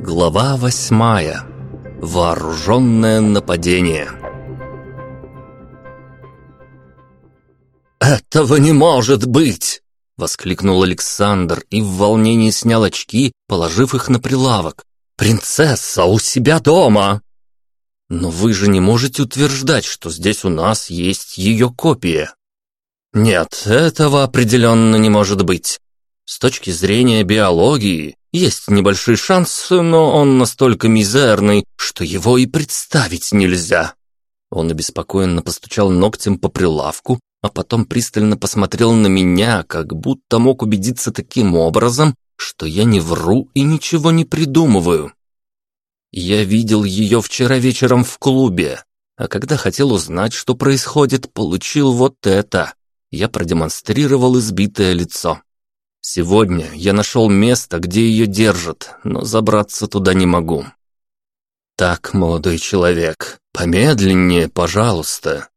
Глава восьмая. Вооруженное нападение. «Этого не может быть!» — воскликнул Александр и в волнении снял очки, положив их на прилавок. «Принцесса у себя дома!» «Но вы же не можете утверждать, что здесь у нас есть ее копия». «Нет, этого определенно не может быть. С точки зрения биологии есть небольшой шанс, но он настолько мизерный, что его и представить нельзя». Он обеспокоенно постучал ногтем по прилавку, а потом пристально посмотрел на меня, как будто мог убедиться таким образом, что я не вру и ничего не придумываю. Я видел ее вчера вечером в клубе, а когда хотел узнать, что происходит, получил вот это. Я продемонстрировал избитое лицо. Сегодня я нашел место, где ее держат, но забраться туда не могу. Так, молодой человек, помедленнее, пожалуйста.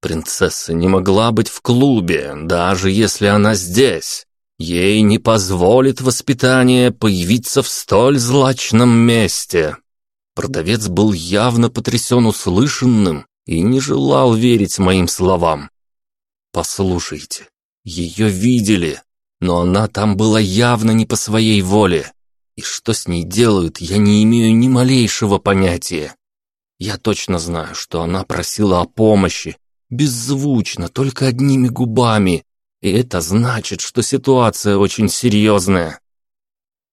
Принцесса не могла быть в клубе, даже если она здесь. Ей не позволит воспитание появиться в столь злачном месте. Продавец был явно потрясен услышанным и не желал верить моим словам. «Послушайте, ее видели, но она там была явно не по своей воле. И что с ней делают, я не имею ни малейшего понятия. Я точно знаю, что она просила о помощи, беззвучно, только одними губами, и это значит, что ситуация очень серьезная.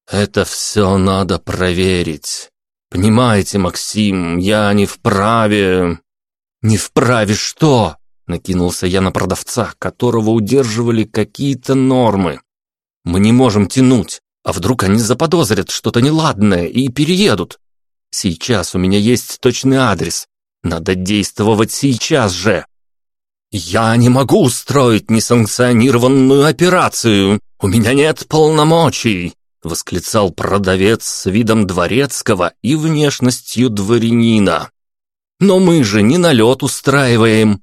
Это все надо проверить. Понимаете, Максим, я не вправе... Не вправе что? Накинулся я на продавца, которого удерживали какие-то нормы. Мы не можем тянуть, а вдруг они заподозрят что-то неладное и переедут. Сейчас у меня есть точный адрес. Надо действовать сейчас же. «Я не могу устроить несанкционированную операцию! У меня нет полномочий!» — восклицал продавец с видом дворецкого и внешностью дворянина. «Но мы же не налет устраиваем.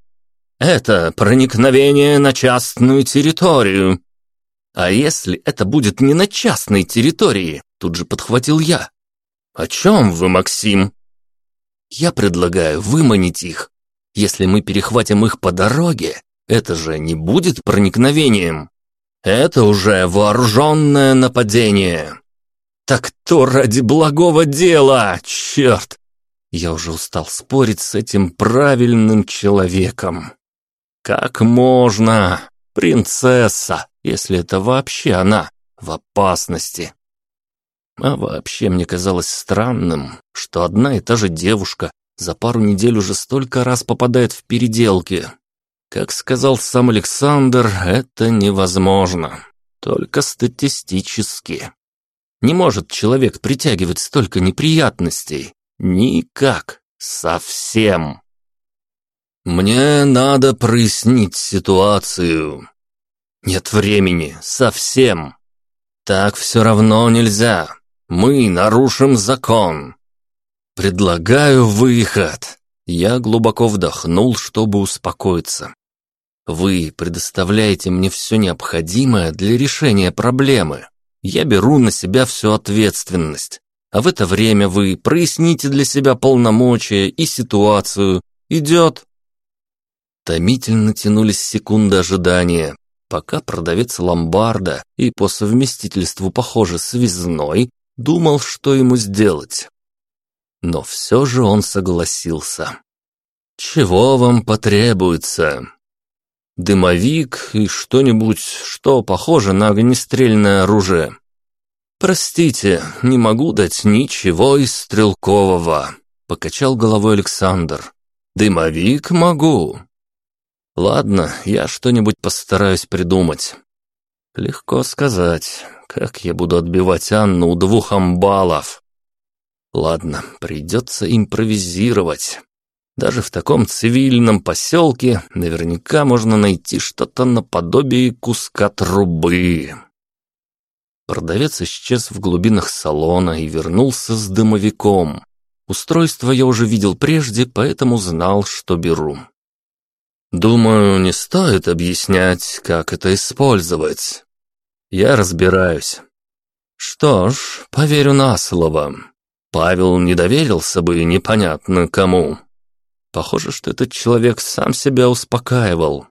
Это проникновение на частную территорию». «А если это будет не на частной территории?» — тут же подхватил я. «О чем вы, Максим?» «Я предлагаю выманить их, если мы перехватим их по дороге, это же не будет проникновением. Это уже вооруженное нападение. Так то ради благого дела, черт! Я уже устал спорить с этим правильным человеком. Как можно? Принцесса, если это вообще она, в опасности. А вообще мне казалось странным, что одна и та же девушка за пару недель уже столько раз попадает в переделки. Как сказал сам Александр, это невозможно. Только статистически. Не может человек притягивать столько неприятностей. Никак. Совсем. Мне надо прояснить ситуацию. Нет времени. Совсем. Так все равно нельзя. Мы нарушим закон. «Предлагаю выход!» Я глубоко вдохнул, чтобы успокоиться. «Вы предоставляете мне все необходимое для решения проблемы. Я беру на себя всю ответственность. А в это время вы проясните для себя полномочия и ситуацию. Идет?» Томительно тянулись секунды ожидания, пока продавец ломбарда и по совместительству, похоже, связной, думал, что ему сделать но все же он согласился. «Чего вам потребуется?» «Дымовик и что-нибудь, что похоже на огнестрельное оружие». «Простите, не могу дать ничего из стрелкового», — покачал головой Александр. «Дымовик могу». «Ладно, я что-нибудь постараюсь придумать». «Легко сказать, как я буду отбивать Анну у двух амбалов?» Ладно, придется импровизировать. Даже в таком цивильном поселке наверняка можно найти что-то наподобие куска трубы. Продавец исчез в глубинах салона и вернулся с дымовиком. Устройство я уже видел прежде, поэтому знал, что беру. Думаю, не стоит объяснять, как это использовать. Я разбираюсь. Что ж, поверю на слово. Павел не доверился бы непонятно кому. Похоже, что этот человек сам себя успокаивал.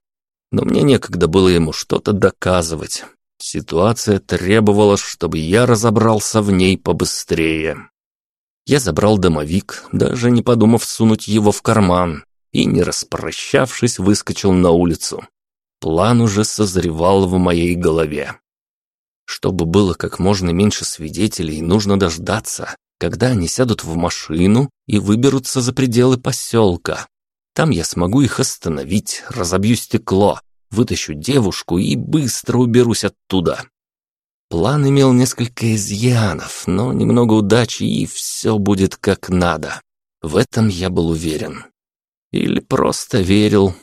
Но мне некогда было ему что-то доказывать. Ситуация требовала, чтобы я разобрался в ней побыстрее. Я забрал домовик, даже не подумав сунуть его в карман, и, не распрощавшись, выскочил на улицу. План уже созревал в моей голове. Чтобы было как можно меньше свидетелей, нужно дождаться, когда они сядут в машину и выберутся за пределы поселка. Там я смогу их остановить, разобью стекло, вытащу девушку и быстро уберусь оттуда. План имел несколько изъянов, но немного удачи, и все будет как надо. В этом я был уверен. Или просто верил.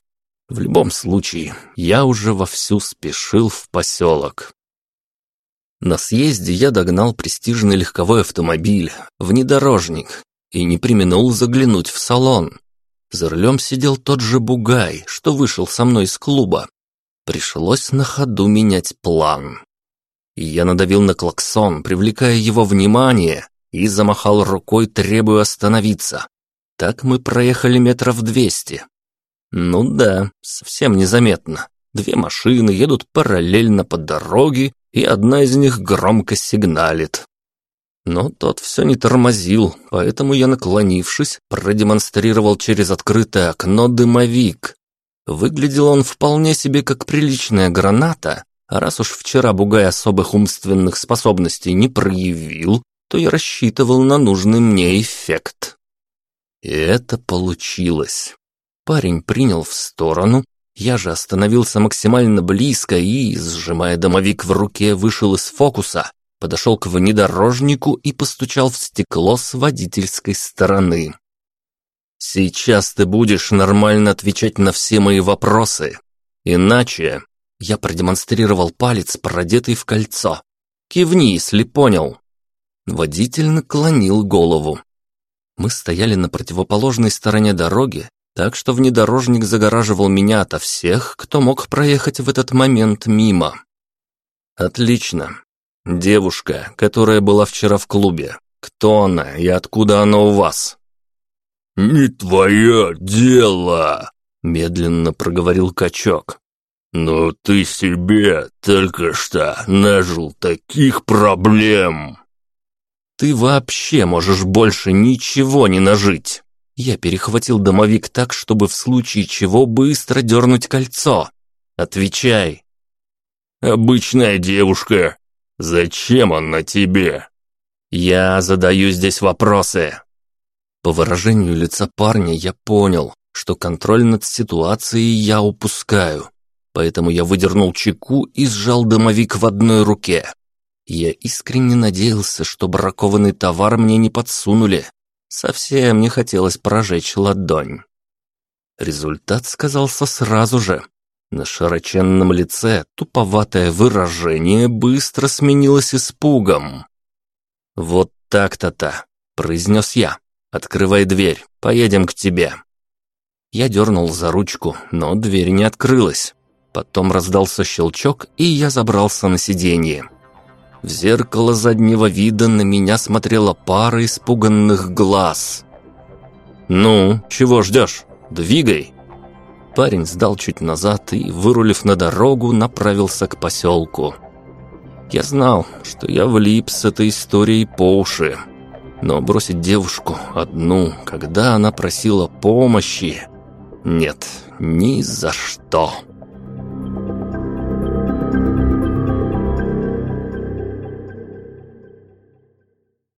В любом случае, я уже вовсю спешил в поселок. На съезде я догнал престижный легковой автомобиль, внедорожник, и не применул заглянуть в салон. За рулем сидел тот же бугай, что вышел со мной из клуба. Пришлось на ходу менять план. Я надавил на клаксон, привлекая его внимание, и замахал рукой, требуя остановиться. Так мы проехали метров двести. Ну да, совсем незаметно. Две машины едут параллельно по дороге, и одна из них громко сигналит. Но тот все не тормозил, поэтому я, наклонившись, продемонстрировал через открытое окно дымовик. Выглядел он вполне себе как приличная граната, а раз уж вчера Бугай особых умственных способностей не проявил, то я рассчитывал на нужный мне эффект. И это получилось. Парень принял в сторону, я же остановился максимально близко и, сжимая домовик в руке, вышел из фокуса, подошел к внедорожнику и постучал в стекло с водительской стороны. «Сейчас ты будешь нормально отвечать на все мои вопросы. Иначе...» Я продемонстрировал палец, продетый в кольцо. «Кивни, если понял». Водитель наклонил голову. Мы стояли на противоположной стороне дороги, так что внедорожник загораживал меня ото всех, кто мог проехать в этот момент мимо. Отлично. Девушка, которая была вчера в клубе. Кто она и откуда она у вас? Не твое дело, медленно проговорил качок. Но ты себе только что нажил таких проблем. Ты вообще можешь больше ничего не нажить. Я перехватил домовик так, чтобы в случае чего быстро дернуть кольцо. Отвечай. Обычная девушка. Зачем она тебе? Я задаю здесь вопросы. По выражению лица парня я понял, что контроль над ситуацией я упускаю. Поэтому я выдернул чеку и сжал домовик в одной руке. Я искренне надеялся, что бракованный товар мне не подсунули, Совсем не хотелось прожечь ладонь. Результат сказался сразу же. На широченном лице туповатое выражение быстро сменилось испугом. «Вот так-то-то», — произнес я. «Открывай дверь, поедем к тебе». Я дернул за ручку, но дверь не открылась. Потом раздался щелчок, и я забрался на сиденье. В зеркало заднего вида на меня смотрела пара испуганных глаз. «Ну, чего ждешь? Двигай!» Парень сдал чуть назад и, вырулив на дорогу, направился к поселку. Я знал, что я влип с этой историей по уши. Но бросить девушку одну, когда она просила помощи... Нет, ни за что.